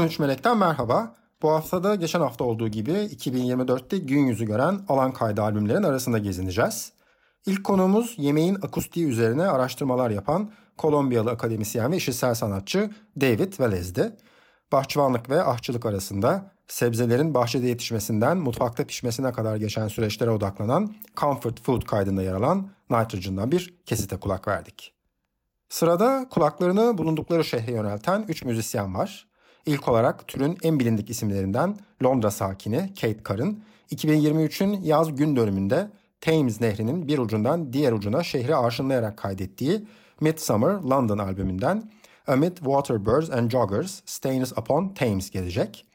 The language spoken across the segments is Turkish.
13 Melek'ten merhaba. Bu haftada geçen hafta olduğu gibi 2024'te gün yüzü gören alan kaydı albümlerin arasında gezineceğiz. İlk konuğumuz yemeğin akustiği üzerine araştırmalar yapan Kolombiyalı akademisyen ve işitsel sanatçı David Velez'di. Bahçıvanlık ve ahçılık arasında sebzelerin bahçede yetişmesinden mutfakta pişmesine kadar geçen süreçlere odaklanan Comfort Food kaydında yer alan Nitrogen'dan bir kesite kulak verdik. Sırada kulaklarını bulundukları şehre yönelten 3 müzisyen var. İlk olarak türün en bilindik isimlerinden Londra sakini Kate Carr'ın 2023'ün yaz gün dönümünde Thames Nehri'nin bir ucundan diğer ucuna şehri arşınlayarak kaydettiği Midsummer London albümünden Amid Waterbirds and Joggers Stains Upon Thames gelecek.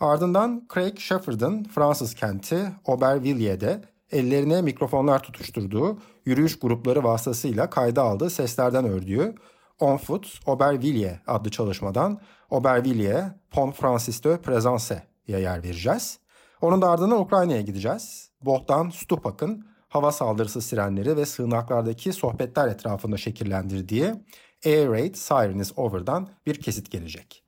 Ardından Craig Shepherd'ın Fransız kenti Aubervilliers''de ellerine mikrofonlar tutuşturduğu yürüyüş grupları vasıtasıyla kayda aldığı seslerden ördüğü On Foot Aubervilliers adlı çalışmadan Aubervilliers Pont Francis de Présence'ye yer vereceğiz. Onun da ardından Ukrayna'ya gideceğiz. Bohdan Stupak'ın hava saldırısı sirenleri ve sığınaklardaki sohbetler etrafında şekillendirdiği Air Raid Siren is Over'dan bir kesit gelecek.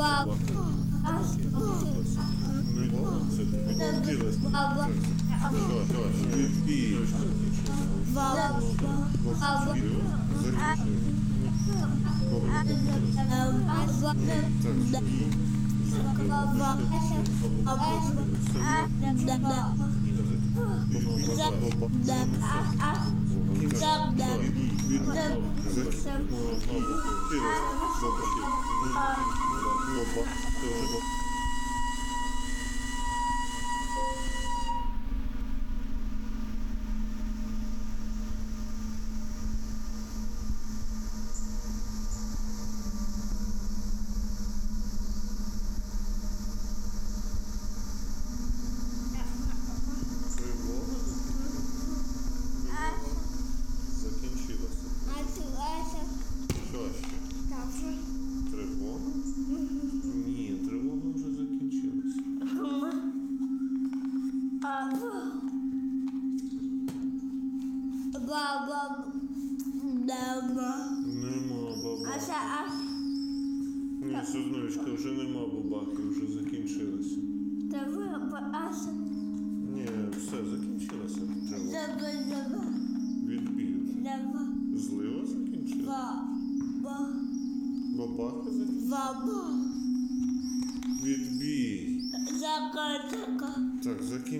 Bob.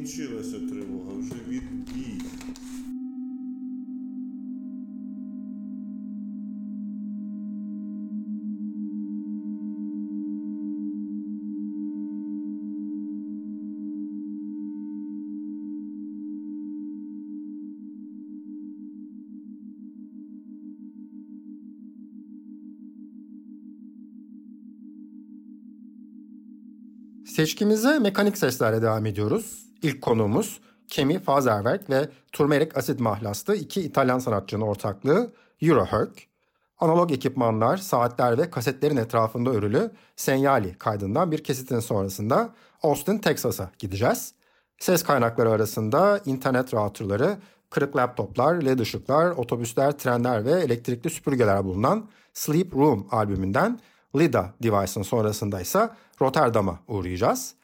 закінчилася тривога, вже відбій. Seçkimize mekanik seslerle devam ediyoruz. İlk konuğumuz Kemi Fazerwerk ve turmerik asit mahlaslı iki İtalyan sanatçının ortaklığı Euroherk. Analog ekipmanlar, saatler ve kasetlerin etrafında örülü Senyali kaydından bir kesitin sonrasında Austin, Texas'a gideceğiz. Ses kaynakları arasında internet routerları, kırık laptoplar, led ışıklar, otobüsler, trenler ve elektrikli süpürgeler bulunan Sleep Room albümünden Lida Device'ın sonrasında ise Rotterdam'a uğrayacağız.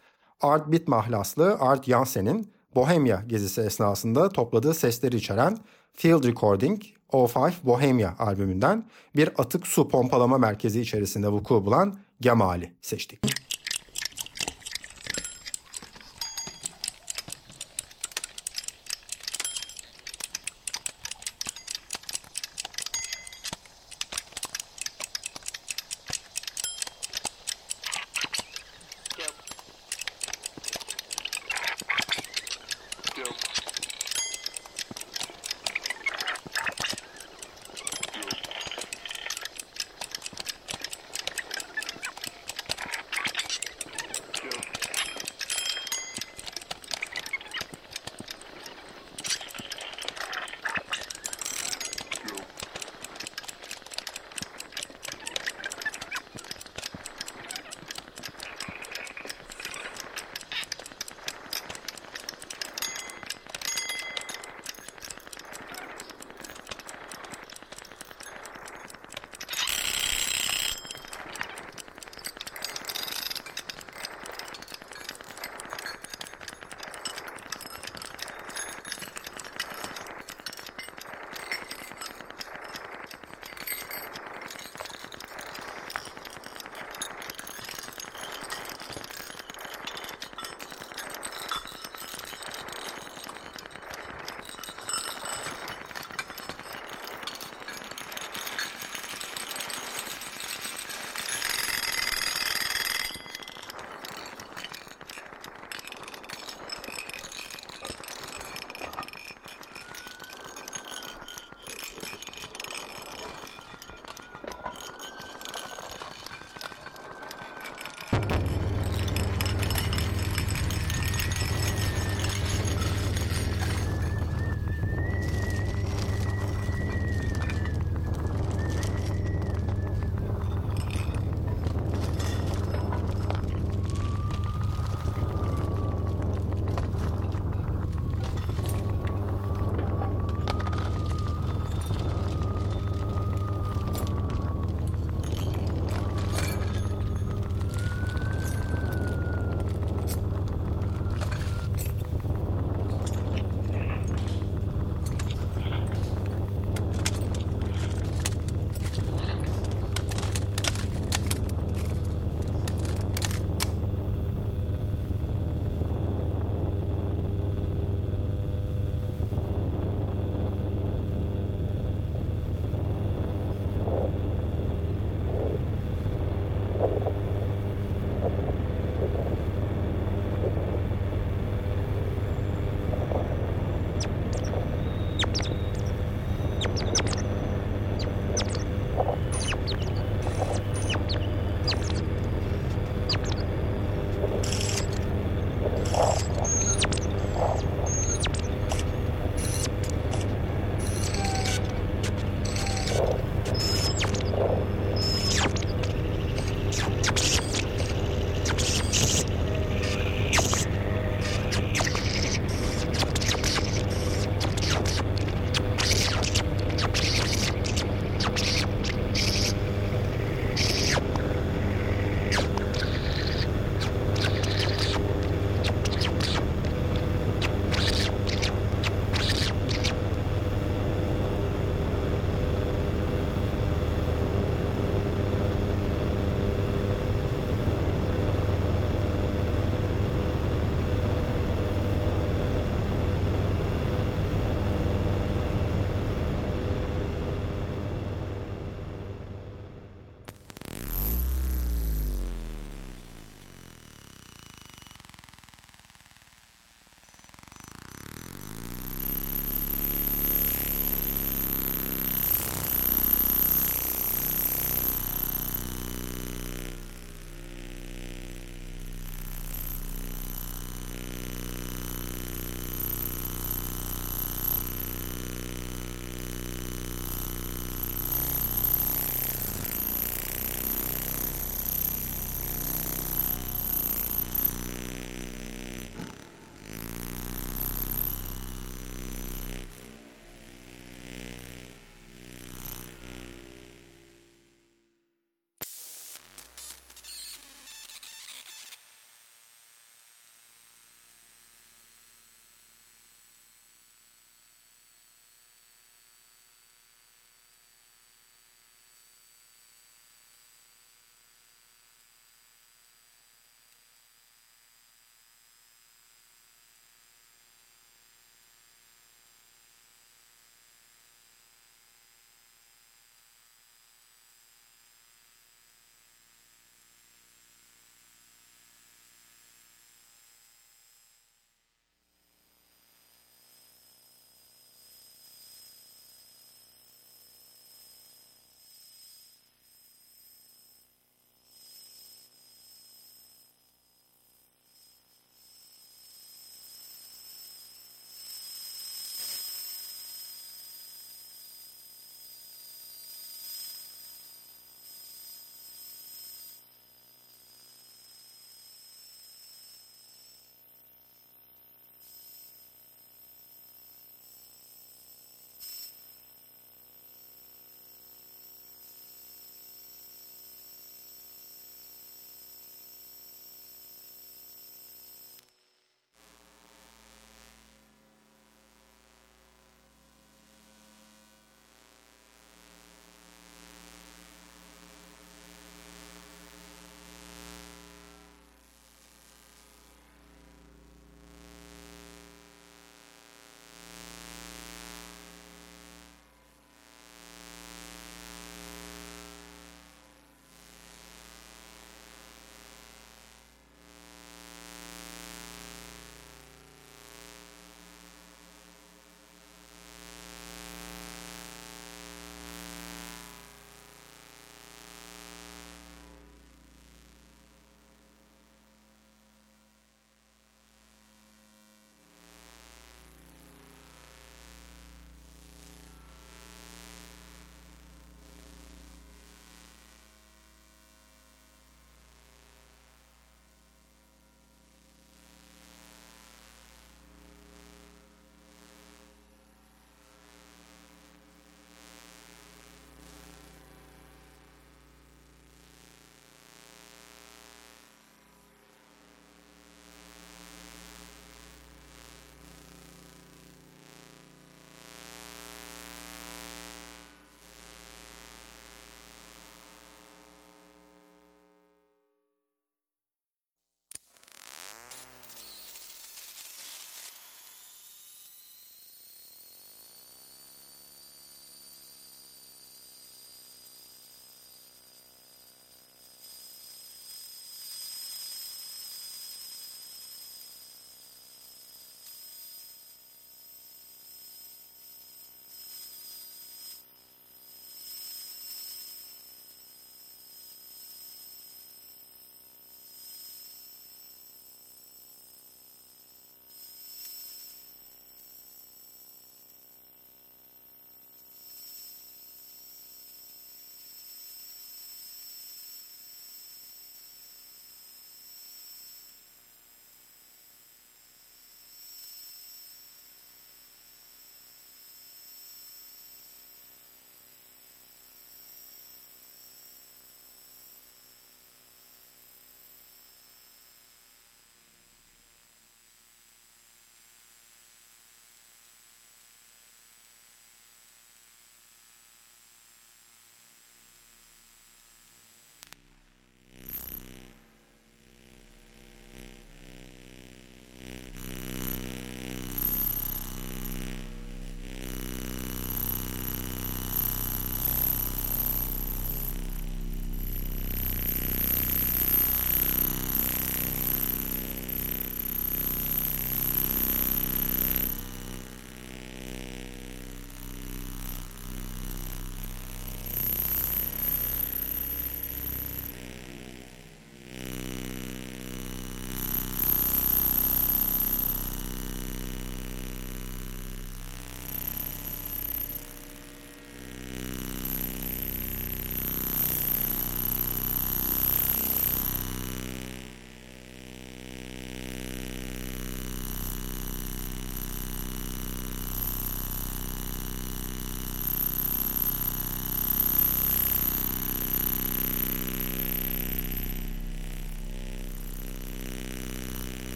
Art Bit mahlaslı Art Jansen'in Bohemia gezisi esnasında topladığı sesleri içeren Field Recording 05 Bohemia albümünden bir atık su pompalama merkezi içerisinde vuku bulan Gemali seçtik.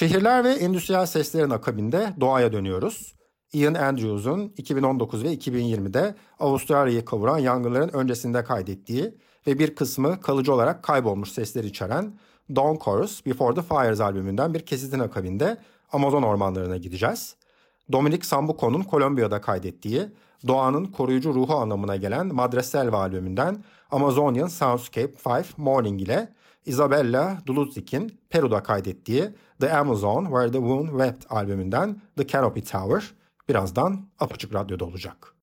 Şehirler ve endüstriyel seslerin akabinde doğaya dönüyoruz. Ian Andrews'un 2019 ve 2020'de Avustralya'yı kavuran yangınların öncesinde kaydettiği ve bir kısmı kalıcı olarak kaybolmuş sesler içeren Dawn Chorus Before the Fires albümünden bir kesitin akabinde Amazon ormanlarına gideceğiz. Dominic Sambuco'nun Kolombiya'da kaydettiği doğanın koruyucu ruhu anlamına gelen Madre Selva albümünden Amazonian Soundscape 5 Morning ile Isabella Duluzic'in Peru'da kaydettiği The Amazon Where the Moon Wept albümünden The Canopy Tower birazdan Apaçık Radyo'da olacak.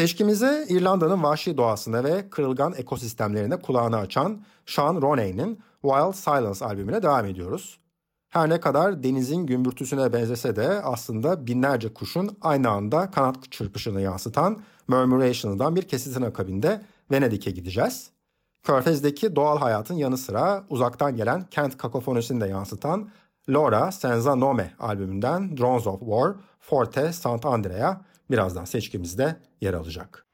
Seçkimize İrlanda'nın vahşi doğasına ve kırılgan ekosistemlerine kulağını açan Sean Ronay'nin Wild Silence albümüne devam ediyoruz. Her ne kadar denizin gümbürtüsüne benzese de aslında binlerce kuşun aynı anda kanat çırpışını yansıtan Murmurations'dan bir kesitin akabinde Venedik'e gideceğiz. Körfez'deki doğal hayatın yanı sıra uzaktan gelen kent kakofonisini de yansıtan Laura Senza Nome albümünden Drones of War, Forte Sant Andrea birazdan seçkimizde yer alacak.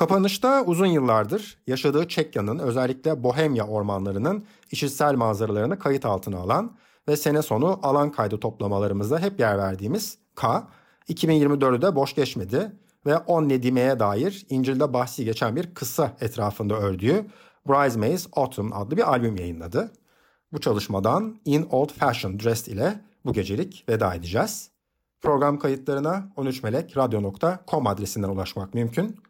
Kapanışta uzun yıllardır yaşadığı Çekya'nın özellikle Bohemya ormanlarının işitsel manzaralarını kayıt altına alan ve sene sonu alan kaydı toplamalarımızda hep yer verdiğimiz K, 2024'ü de boş geçmedi ve On Nedime'ye dair İncil'de bahsi geçen bir kısa etrafında ördüğü Bridesmaids Autumn adlı bir albüm yayınladı. Bu çalışmadan In Old Fashioned Dress ile bu gecelik veda edeceğiz. Program kayıtlarına 13melekradyo.com adresinden ulaşmak mümkün.